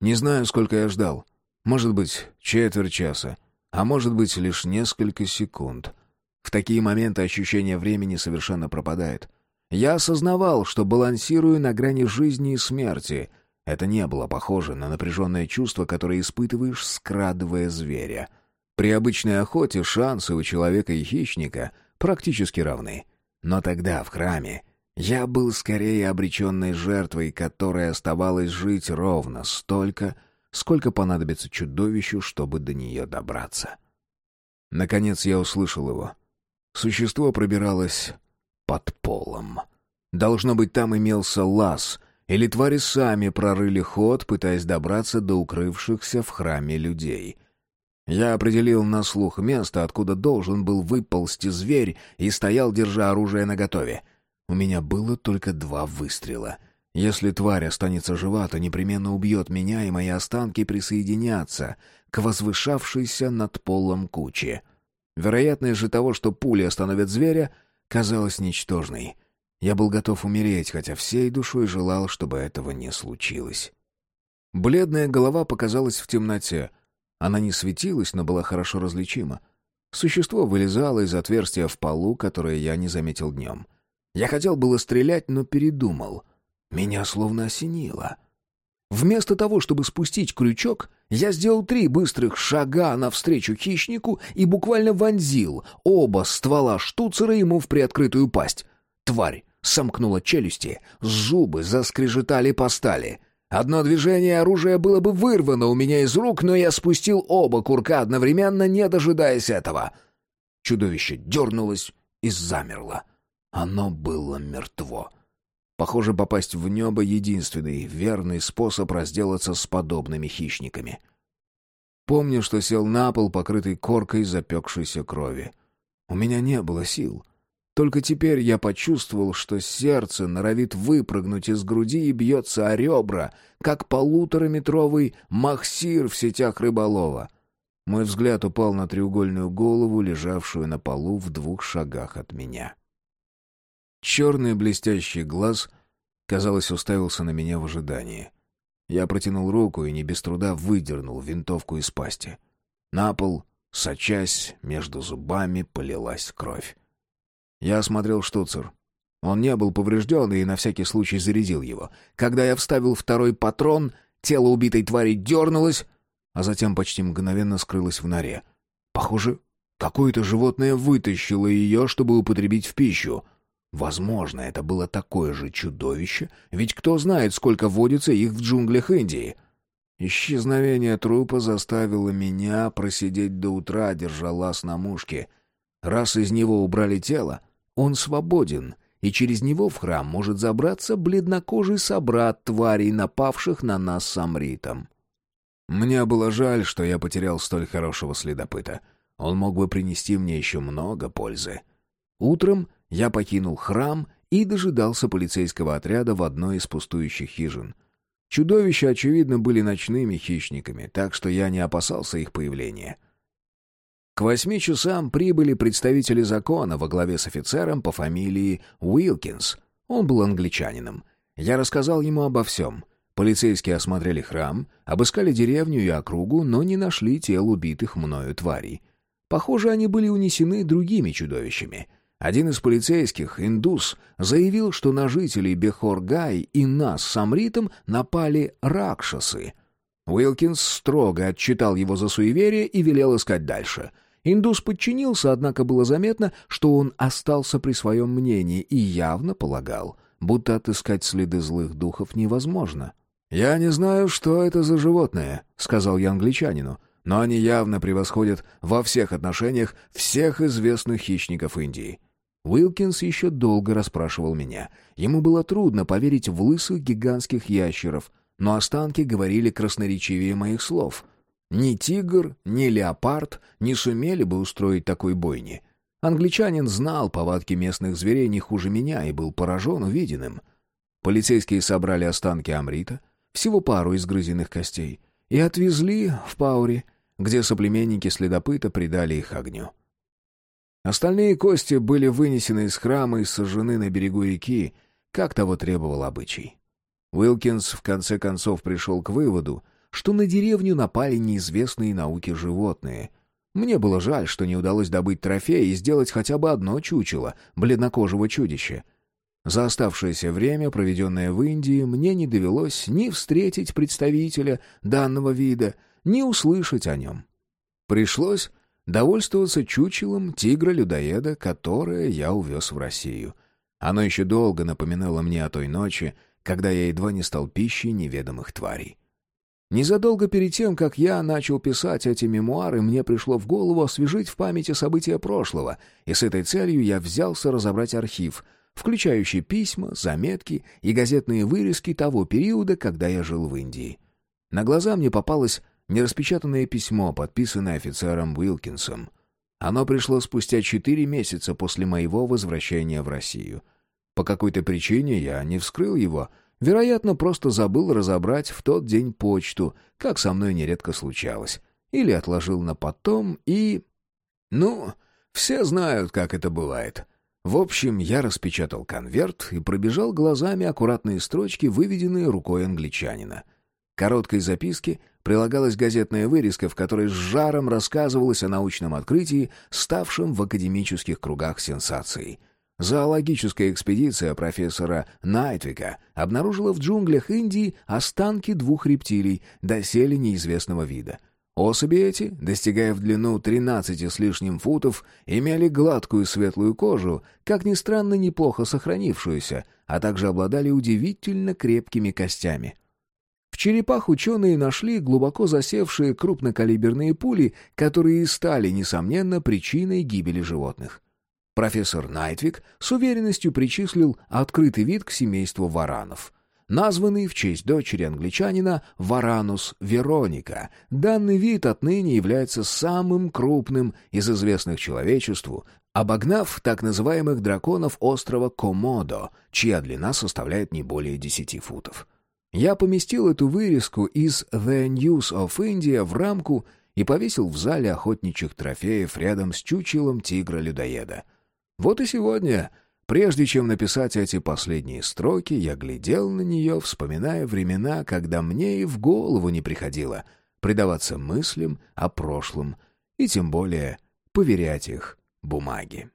Speaker 1: Не знаю, сколько я ждал. Может быть, четверть часа, а может быть, лишь несколько секунд. В такие моменты ощущение времени совершенно пропадает. Я осознавал, что балансирую на грани жизни и смерти. Это не было похоже на напряженное чувство, которое испытываешь, скрадывая зверя. При обычной охоте шансы у человека и хищника практически равны — но тогда, в храме, я был скорее обреченной жертвой, которой оставалось жить ровно столько, сколько понадобится чудовищу, чтобы до нее добраться. Наконец я услышал его. Существо пробиралось под полом. Должно быть, там имелся лаз, или твари сами прорыли ход, пытаясь добраться до укрывшихся в храме людей — я определил на слух место, откуда должен был выползти зверь, и стоял, держа оружие наготове. У меня было только два выстрела. Если тварь останется жива, то непременно убьет меня, и мои останки присоединятся к возвышавшейся над полом куче. Вероятность же того, что пули остановят зверя, казалась ничтожной. Я был готов умереть, хотя всей душой желал, чтобы этого не случилось. Бледная голова показалась в темноте — она не светилась, но была хорошо различима. Существо вылезало из отверстия в полу, которое я не заметил днем. Я хотел было стрелять, но передумал. Меня словно осенило. Вместо того, чтобы спустить крючок, я сделал три быстрых шага навстречу хищнику и буквально вонзил оба ствола штуцера ему в приоткрытую пасть. Тварь сомкнула челюсти, зубы заскрежетали по стали. Одно движение оружия было бы вырвано у меня из рук, но я спустил оба курка одновременно, не дожидаясь этого. Чудовище дернулось и замерло. Оно было мертво. Похоже, попасть в небо — единственный верный способ разделаться с подобными хищниками. Помню, что сел на пол, покрытый коркой запекшейся крови. У меня не было сил — только теперь я почувствовал, что сердце норовит выпрыгнуть из груди и бьется о ребра, как полутораметровый махсир в сетях рыболова. Мой взгляд упал на треугольную голову, лежавшую на полу в двух шагах от меня. Черный блестящий глаз, казалось, уставился на меня в ожидании. Я протянул руку и не без труда выдернул винтовку из пасти. На пол, сочась, между зубами полилась кровь. Я осмотрел штуцер. Он не был поврежден и на всякий случай зарядил его. Когда я вставил второй патрон, тело убитой твари дернулось, а затем почти мгновенно скрылось в норе. Похоже, какое-то животное вытащило ее, чтобы употребить в пищу. Возможно, это было такое же чудовище, ведь кто знает, сколько водится их в джунглях Индии. Исчезновение трупа заставило меня просидеть до утра, держа лаз на мушке. Раз из него убрали тело, он свободен, и через него в храм может забраться бледнокожий собрат тварей, напавших на нас с Амритом. Мне было жаль, что я потерял столь хорошего следопыта. Он мог бы принести мне еще много пользы. Утром я покинул храм и дожидался полицейского отряда в одной из пустующих хижин. Чудовища, очевидно, были ночными хищниками, так что я не опасался их появления. К восьми часам прибыли представители закона во главе с офицером по фамилии Уилкинс. Он был англичанином. Я рассказал ему обо всем — Полицейские осмотрели храм, обыскали деревню и округу, но не нашли тел убитых мною тварей. Похоже, они были унесены другими чудовищами. Один из полицейских, индус, заявил, что на жителей Бехоргай и нас с Амритом напали ракшасы. Уилкинс строго отчитал его за суеверие и велел искать дальше. Индус подчинился, однако было заметно, что он остался при своем мнении и явно полагал, будто отыскать следы злых духов невозможно. «Я не знаю, что это за животное», — сказал я англичанину, «но они явно превосходят во всех отношениях всех известных хищников Индии». Уилкинс еще долго расспрашивал меня. Ему было трудно поверить в лысых гигантских ящеров, но останки говорили красноречивее моих слов. Ни тигр, ни леопард не сумели бы устроить такой бойни. Англичанин знал повадки местных зверей не хуже меня и был поражен увиденным. Полицейские собрали останки Амрита, всего пару изгрызенных костей, и отвезли в Паури, где соплеменники следопыта придали их огню. Остальные кости были вынесены из храма и сожжены на берегу реки, как того требовал обычай. Уилкинс в конце концов пришел к выводу, что на деревню напали неизвестные науке животные. Мне было жаль, что не удалось добыть трофей и сделать хотя бы одно чучело бледнокожего чудища — за оставшееся время, проведенное в Индии, мне не довелось ни встретить представителя данного вида, ни услышать о нем. Пришлось довольствоваться чучелом тигра-людоеда, которое я увез в Россию. Оно еще долго напоминало мне о той ночи, когда я едва не стал пищей неведомых тварей. Незадолго перед тем, как я начал писать эти мемуары, мне пришло в голову освежить в памяти события прошлого, и с этой целью я взялся разобрать архив — включающий письма, заметки и газетные вырезки того периода, когда я жил в Индии. На глаза мне попалось нераспечатанное письмо, подписанное офицером Уилкинсом. Оно пришло спустя четыре месяца после моего возвращения в Россию. По какой-то причине я не вскрыл его, вероятно, просто забыл разобрать в тот день почту, как со мной нередко случалось, или отложил на потом и... Ну, все знают, как это бывает. В общем, я распечатал конверт и пробежал глазами аккуратные строчки, выведенные рукой англичанина. Короткой записке прилагалась газетная вырезка, в которой с жаром рассказывалось о научном открытии, ставшем в академических кругах сенсацией. Зоологическая экспедиция профессора Найтвика обнаружила в джунглях Индии останки двух рептилий, доселе неизвестного вида — Особи эти, достигая в длину 13 с лишним футов, имели гладкую светлую кожу, как ни странно, неплохо сохранившуюся, а также обладали удивительно крепкими костями. В черепах ученые нашли глубоко засевшие крупнокалиберные пули, которые и стали, несомненно, причиной гибели животных. Профессор Найтвик с уверенностью причислил открытый вид к семейству варанов — названный в честь дочери англичанина Варанус Вероника. Данный вид отныне является самым крупным из известных человечеству, обогнав так называемых драконов острова Комодо, чья длина составляет не более 10 футов. Я поместил эту вырезку из The News of India в рамку и повесил в зале охотничьих трофеев рядом с чучелом тигра-людоеда. Вот и сегодня, прежде чем написать эти последние строки, я глядел на нее, вспоминая времена, когда мне и в голову не приходило предаваться мыслям о прошлом и тем более поверять их бумаге.